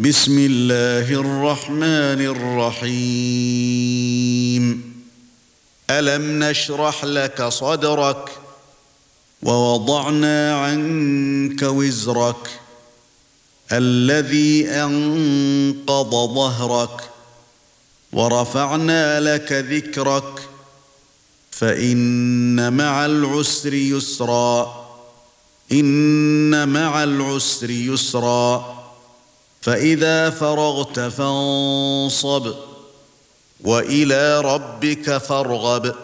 بسم الله الرحمن الرحيم. ألم نشرح لك صدرك ووضعنا عنك وزرك الذي أنقض ظهرك ورفعنا لك ذكرك فإن مع العسر يسرا. إن مع العسر يسرا. فإذا فرغت فانصب وإلى ربك فارغب.